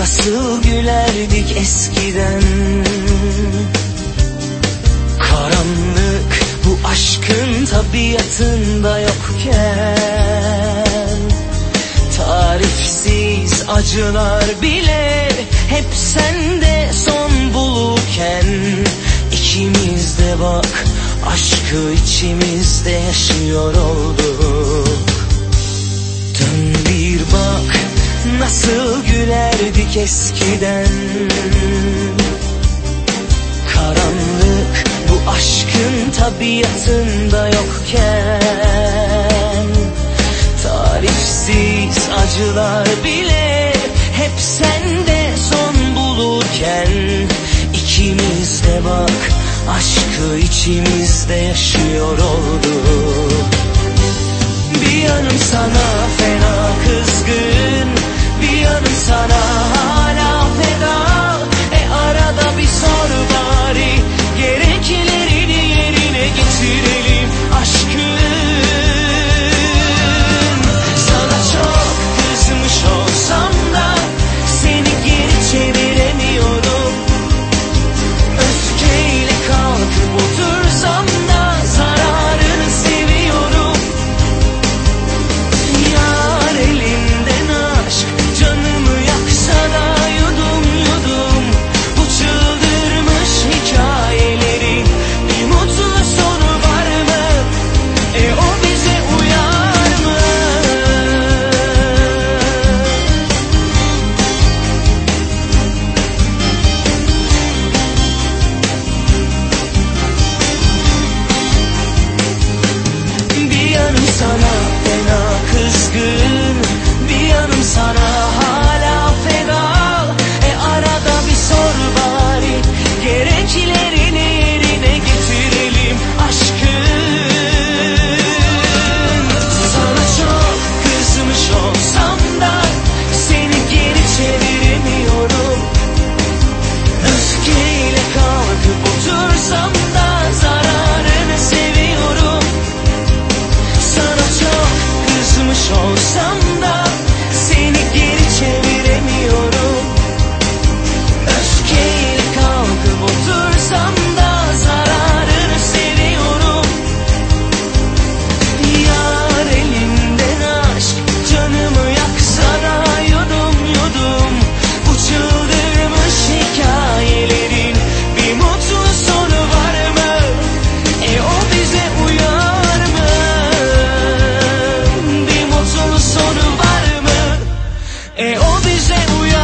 Nasıl gülerdik eskiden? Karanlık bu aşkın tabiatında yokken. Tarifsiz acılar bile hep sende son bulurken. İkimiz de bak aşkı içimizde yaşıyor olduk. Dön bir bak nasıl gülerdik eskiden. Karanlık bu aşkın tabiatında yokken Tarifsiz acılar bile hep sende son bulurken ikimiz de bak aşkı içimizde yaşıyor olduk 谁不要